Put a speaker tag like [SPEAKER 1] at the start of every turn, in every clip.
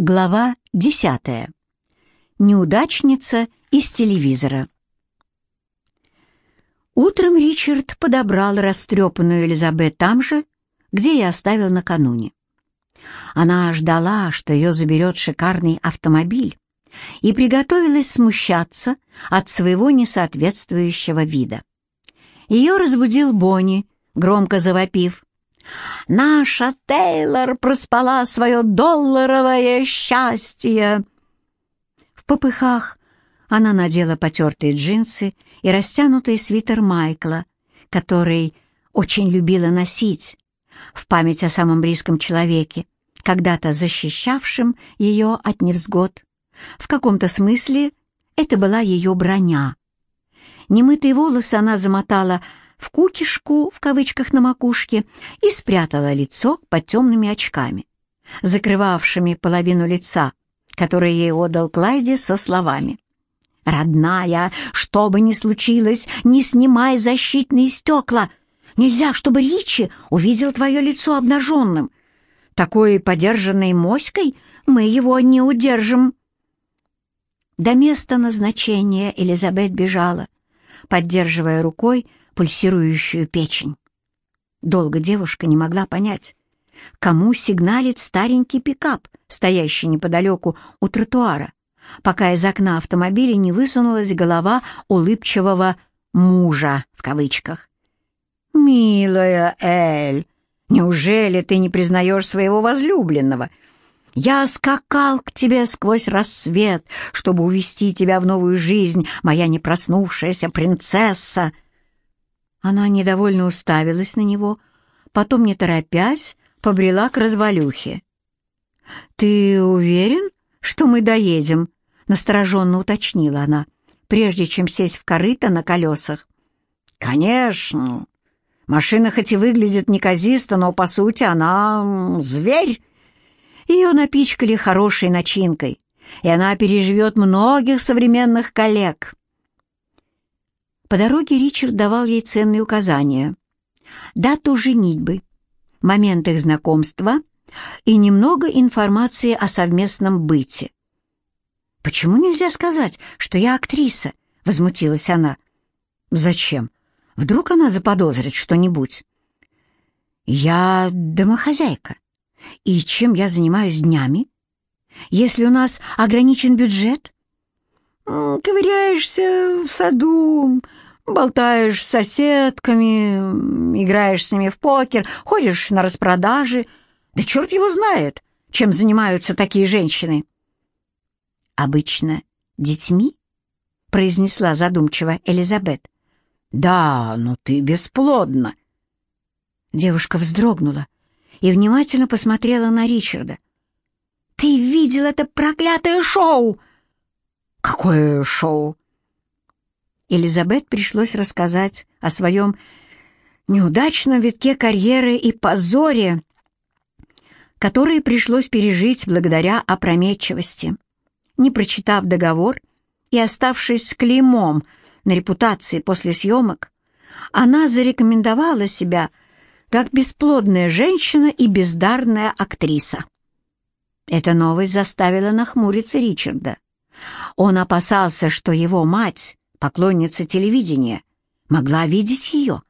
[SPEAKER 1] Глава 10. Неудачница из телевизора. Утром Ричард подобрал растрепанную Элизабет там же, где и оставил накануне. Она ждала, что ее заберет шикарный автомобиль, и приготовилась смущаться от своего несоответствующего вида. Ее разбудил Бонни, громко завопив. Наша Тейлор проспала свое долларовое счастье. В попыхах она надела потертые джинсы и растянутый свитер Майкла, который очень любила носить, в память о самом близком человеке, когда-то защищавшем ее от невзгод. В каком-то смысле это была ее броня. Немытые волосы она замотала в кукишку, в кавычках на макушке, и спрятала лицо под темными очками, закрывавшими половину лица, которое ей отдал Клайди со словами. «Родная, что бы ни случилось, не снимай защитные стекла. Нельзя, чтобы Ричи увидел твое лицо обнаженным. Такой подержанной моськой мы его не удержим». До места назначения Элизабет бежала, поддерживая рукой пульсирующую печень. Долго девушка не могла понять, кому сигналит старенький пикап, стоящий неподалеку у тротуара, пока из окна автомобиля не высунулась голова улыбчивого «мужа» в кавычках. «Милая Эль, неужели ты не признаешь своего возлюбленного?» Я скакал к тебе сквозь рассвет, чтобы увести тебя в новую жизнь, моя непроснувшаяся принцесса!» Она недовольно уставилась на него, потом, не торопясь, побрела к развалюхе. «Ты уверен, что мы доедем?» — настороженно уточнила она, прежде чем сесть в корыто на колесах. «Конечно. Машина хоть и выглядит неказисто, но, по сути, она зверь. Ее напичкали хорошей начинкой, и она переживет многих современных коллег. По дороге Ричард давал ей ценные указания. Дату женитьбы, момент их знакомства и немного информации о совместном быте. «Почему нельзя сказать, что я актриса?» — возмутилась она. «Зачем? Вдруг она заподозрит что-нибудь?» «Я домохозяйка. И чем я занимаюсь днями? Если у нас ограничен бюджет?» «Ковыряешься в саду, болтаешь с соседками, играешь с ними в покер, ходишь на распродажи. Да черт его знает, чем занимаются такие женщины!» «Обычно детьми?» — произнесла задумчиво Элизабет.
[SPEAKER 2] «Да, но ты бесплодна».
[SPEAKER 1] Девушка вздрогнула и внимательно посмотрела на Ричарда. «Ты видел это проклятое шоу?»
[SPEAKER 2] «Какое шоу?»
[SPEAKER 1] Элизабет пришлось рассказать о своем неудачном витке карьеры и позоре, которые пришлось пережить благодаря опрометчивости. Не прочитав договор и оставшись с клеймом на репутации после съемок, она зарекомендовала себя как бесплодная женщина и бездарная актриса. Эта новость заставила нахмуриться Ричарда. Он опасался, что его мать, поклонница телевидения, могла видеть ее.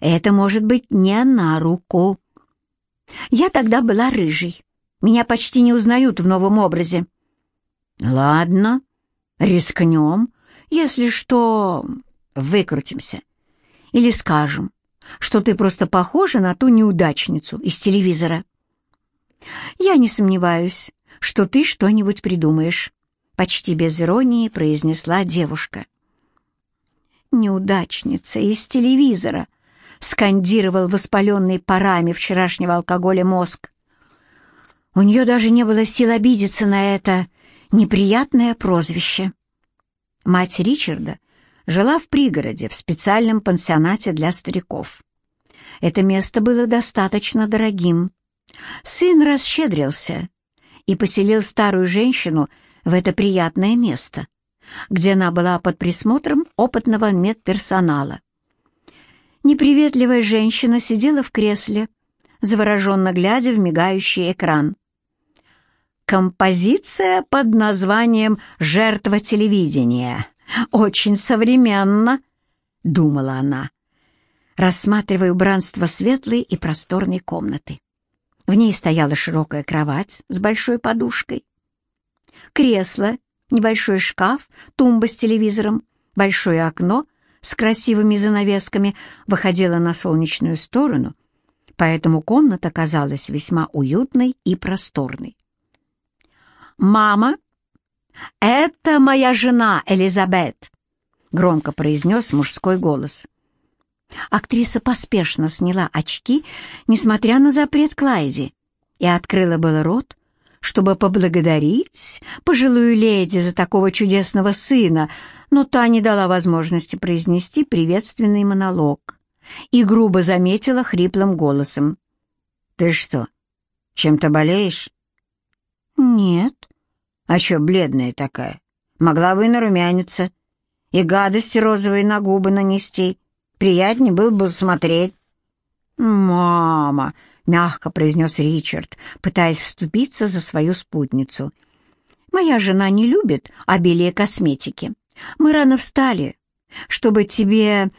[SPEAKER 1] Это может быть не на руку. Я тогда была рыжей. Меня почти не узнают в новом образе. Ладно, рискнем. Если что, выкрутимся. Или скажем, что ты просто похожа на ту неудачницу из телевизора. Я не сомневаюсь, что ты что-нибудь придумаешь почти без иронии произнесла девушка. «Неудачница из телевизора», — скандировал воспаленный парами вчерашнего алкоголя мозг. У нее даже не было сил обидеться на это неприятное прозвище. Мать Ричарда жила в пригороде, в специальном пансионате для стариков. Это место было достаточно дорогим. Сын расщедрился и поселил старую женщину в это приятное место, где она была под присмотром опытного медперсонала. Неприветливая женщина сидела в кресле, завороженно глядя в мигающий экран. Композиция под названием «Жертва телевидения». Очень современно, — думала она, рассматривая убранство светлой и просторной комнаты. В ней стояла широкая кровать с большой подушкой, кресло, небольшой шкаф, тумба с телевизором, большое окно с красивыми занавесками выходило на солнечную сторону, поэтому комната казалась весьма уютной и просторной. «Мама, это моя жена Элизабет», — громко произнес мужской голос. Актриса поспешно сняла очки, несмотря на запрет Клайди, и открыла было рот, чтобы поблагодарить пожилую леди за такого чудесного сына, но та не дала возможности произнести приветственный монолог и грубо заметила хриплым голосом. «Ты что, чем-то болеешь?» «Нет». «А чё бледная такая? Могла бы и нарумяниться, и гадости розовые на губы нанести». Приятнее было бы смотреть». «Мама!» — мягко произнес Ричард, пытаясь вступиться за свою спутницу. «Моя жена не любит обилие косметики. Мы рано встали, чтобы тебе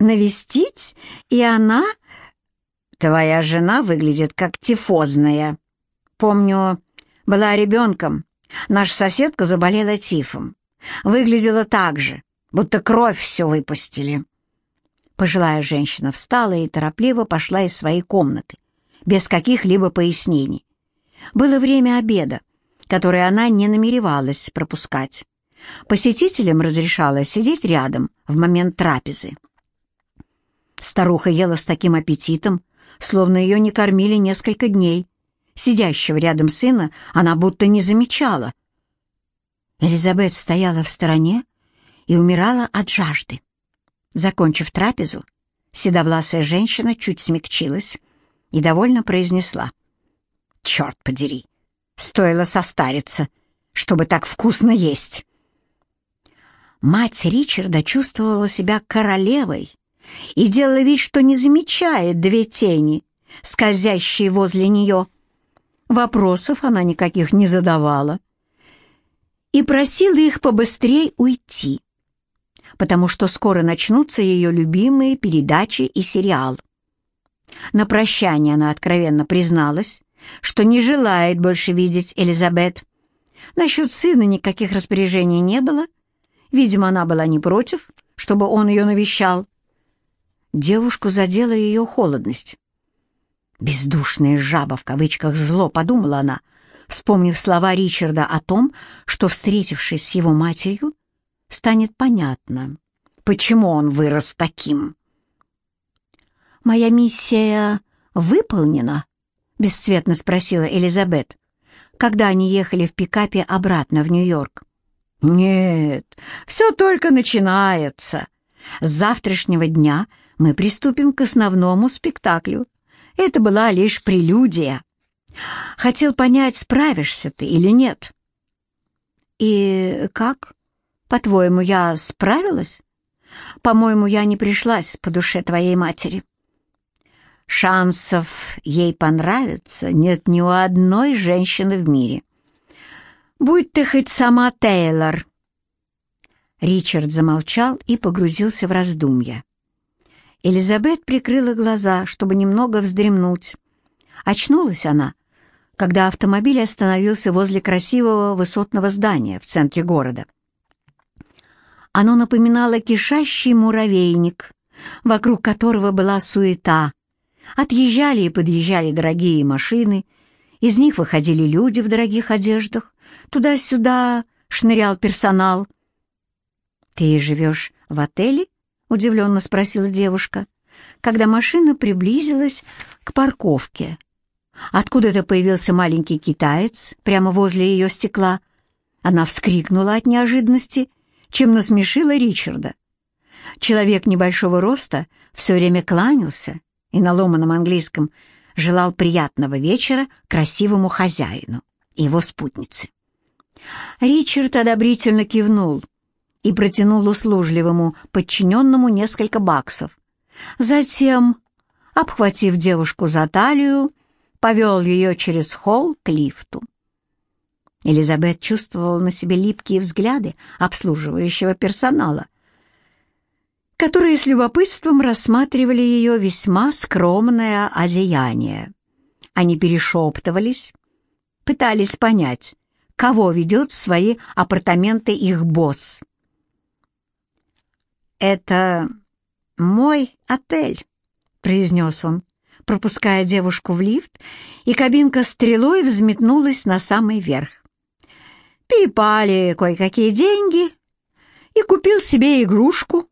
[SPEAKER 1] навестить, и она...» «Твоя жена выглядит как тифозная. Помню, была ребенком. Наша соседка заболела тифом. Выглядела так же будто кровь все выпустили. Пожилая женщина встала и торопливо пошла из своей комнаты, без каких-либо пояснений. Было время обеда, которое она не намеревалась пропускать. Посетителям разрешалось сидеть рядом в момент трапезы. Старуха ела с таким аппетитом, словно ее не кормили несколько дней. Сидящего рядом сына она будто не замечала. Элизабет стояла в стороне, и умирала от жажды. Закончив трапезу, седовласая женщина чуть смягчилась и довольно произнесла. «Черт подери! Стоило состариться, чтобы так вкусно есть!» Мать Ричарда чувствовала себя королевой и делала вид, что не замечает две тени, скользящие возле нее. Вопросов она никаких не задавала и просила их побыстрее уйти потому что скоро начнутся ее любимые передачи и сериал. На прощание она откровенно призналась, что не желает больше видеть Элизабет. Насчет сына никаких распоряжений не было. Видимо, она была не против, чтобы он ее навещал. Девушку задела ее холодность. «Бездушная жаба» в кавычках «зло», — подумала она, вспомнив слова Ричарда о том, что, встретившись с его матерью, станет понятно, почему он вырос таким. «Моя миссия выполнена?» — бесцветно спросила Элизабет, когда они ехали в пикапе обратно в Нью-Йорк. «Нет, все только начинается. С завтрашнего дня мы приступим к основному спектаклю. Это была лишь прелюдия. Хотел понять, справишься ты или нет». «И как?» По-твоему, я справилась? По-моему, я не пришлась по душе твоей матери. Шансов ей понравиться нет ни у одной женщины в мире. Будь ты хоть сама Тейлор. Ричард замолчал и погрузился в раздумья. Элизабет прикрыла глаза, чтобы немного вздремнуть. Очнулась она, когда автомобиль остановился возле красивого высотного здания в центре города. Оно напоминало кишащий муравейник, вокруг которого была суета. Отъезжали и подъезжали дорогие машины, из них выходили люди в дорогих одеждах, туда-сюда шнырял персонал. «Ты живешь в отеле?» — удивленно спросила девушка, когда машина приблизилась к парковке. Откуда-то появился маленький китаец прямо возле ее стекла. Она вскрикнула от неожиданности чем насмешила Ричарда. Человек небольшого роста все время кланялся и на ломаном английском желал приятного вечера красивому хозяину и его спутнице. Ричард одобрительно кивнул и протянул услужливому подчиненному несколько баксов. Затем, обхватив девушку за талию, повел ее через холл к лифту. Элизабет чувствовала на себе липкие взгляды обслуживающего персонала, которые с любопытством рассматривали ее весьма скромное одеяние. Они перешептывались, пытались понять, кого ведет в свои апартаменты их босс. «Это мой отель», — произнес он, пропуская девушку в лифт, и кабинка стрелой взметнулась на самый верх. Перепали кое-какие деньги и купил себе игрушку.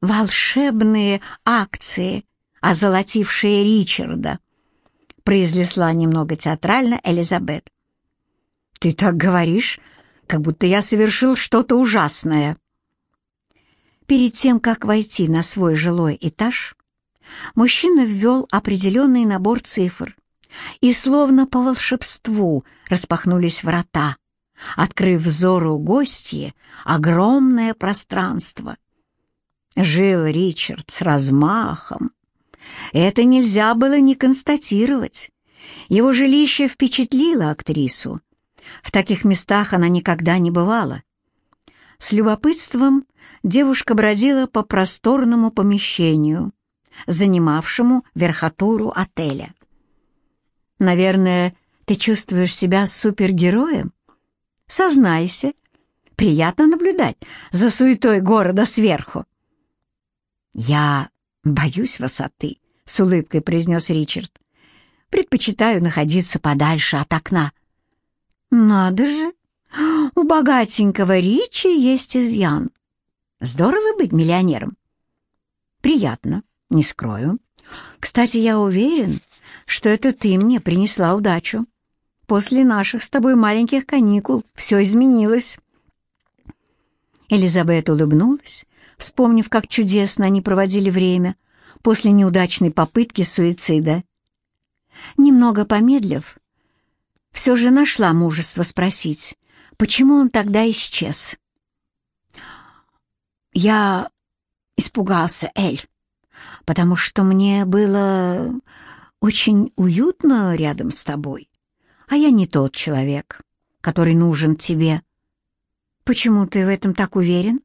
[SPEAKER 1] «Волшебные акции, озолотившие Ричарда», — произнесла немного театрально Элизабет. «Ты так говоришь, как будто я совершил что-то ужасное». Перед тем, как войти на свой жилой этаж, мужчина ввел определенный набор цифр, и словно по волшебству распахнулись врата, открыв взору гостье огромное пространство. Жил Ричард с размахом. Это нельзя было не констатировать. Его жилище впечатлило актрису. В таких местах она никогда не бывала. С любопытством девушка бродила по просторному помещению, занимавшему верхотуру отеля. «Наверное, ты чувствуешь себя супергероем? Сознайся, приятно наблюдать за суетой города сверху». «Я боюсь высоты», — с улыбкой произнес Ричард. «Предпочитаю находиться подальше от окна». «Надо же! У богатенького Ричи есть изъян. Здорово быть миллионером. Приятно, не скрою. Кстати, я уверен, что это ты мне принесла удачу. После наших с тобой маленьких каникул все изменилось. Элизабет улыбнулась, вспомнив, как чудесно они проводили время после неудачной попытки суицида. Немного помедлив, все же нашла мужество спросить, почему он тогда исчез. Я испугался, Эль, потому что мне было очень уютно рядом с тобой, а я не тот человек, который нужен тебе. Почему ты в этом так уверен?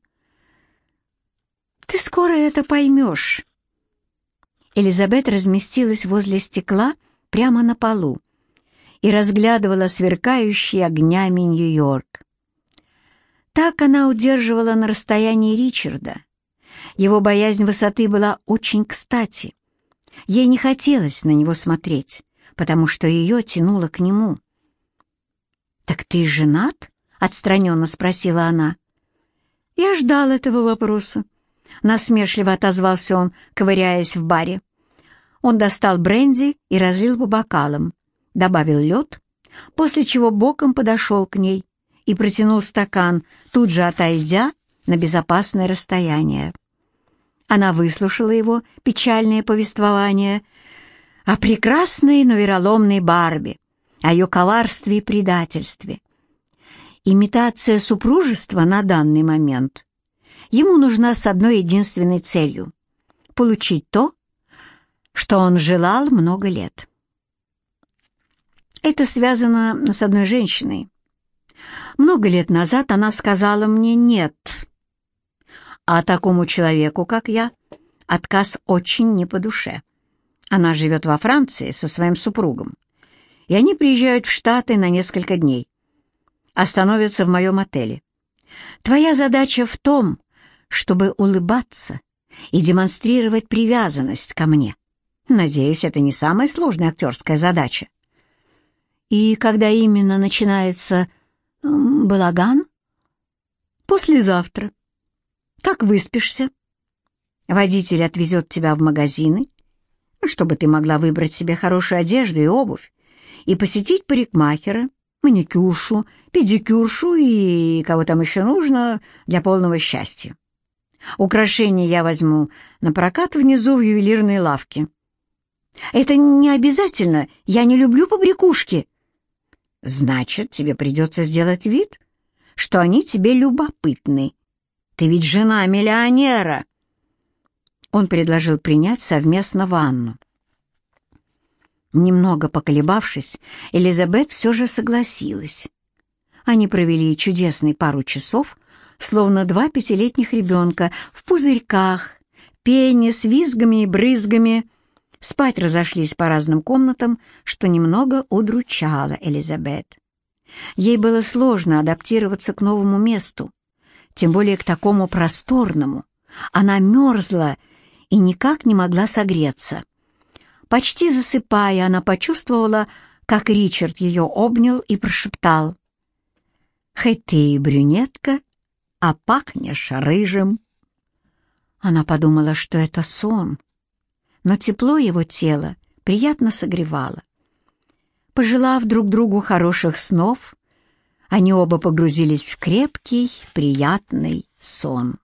[SPEAKER 1] Ты скоро это поймешь. Элизабет разместилась возле стекла прямо на полу и разглядывала сверкающий огнями Нью-Йорк. Так она удерживала на расстоянии Ричарда. Его боязнь высоты была очень кстати. Ей не хотелось на него смотреть, потому что ее тянуло к нему. «Так ты женат?» — отстраненно спросила она. «Я ждал этого вопроса», — насмешливо отозвался он, ковыряясь в баре. Он достал бренди и разлил по бокалам, добавил лед, после чего боком подошел к ней и протянул стакан, тут же отойдя на безопасное расстояние. Она выслушала его печальное повествование о прекрасной, но вероломной Барби, о ее коварстве и предательстве. Имитация супружества на данный момент ему нужна с одной единственной целью — получить то, что он желал много лет. Это связано с одной женщиной, много лет назад она сказала мне «нет». А такому человеку, как я, отказ очень не по душе. Она живет во Франции со своим супругом, и они приезжают в Штаты на несколько дней. Остановятся в моем отеле. Твоя задача в том, чтобы улыбаться и демонстрировать привязанность ко мне. Надеюсь, это не самая сложная актерская задача. И когда именно начинается «Балаган?» «Послезавтра. Как выспишься?» «Водитель отвезет тебя в магазины, чтобы ты могла выбрать себе хорошую одежду и обувь, и посетить парикмахера, маникюршу, педикюршу и кого там еще нужно для полного счастья. Украшения я возьму на прокат внизу в ювелирной лавке». «Это не обязательно, я не люблю побрякушки», Значит, тебе придется сделать вид, что они тебе любопытны. Ты ведь жена миллионера. Он предложил принять совместно ванну. Немного поколебавшись, Элизабет все же согласилась. Они провели чудесный пару часов, словно два пятилетних ребенка, в пузырьках, пене, с визгами и брызгами. Спать разошлись по разным комнатам, что немного удручало Элизабет. Ей было сложно адаптироваться к новому месту, тем более к такому просторному. Она мерзла и никак не могла согреться. Почти засыпая, она почувствовала, как Ричард ее обнял и прошептал. «Хоть ты и брюнетка, а пахнешь рыжим». Она подумала, что это сон, но тепло его тела приятно согревало. Пожелав друг другу хороших снов, они оба погрузились в крепкий, приятный сон.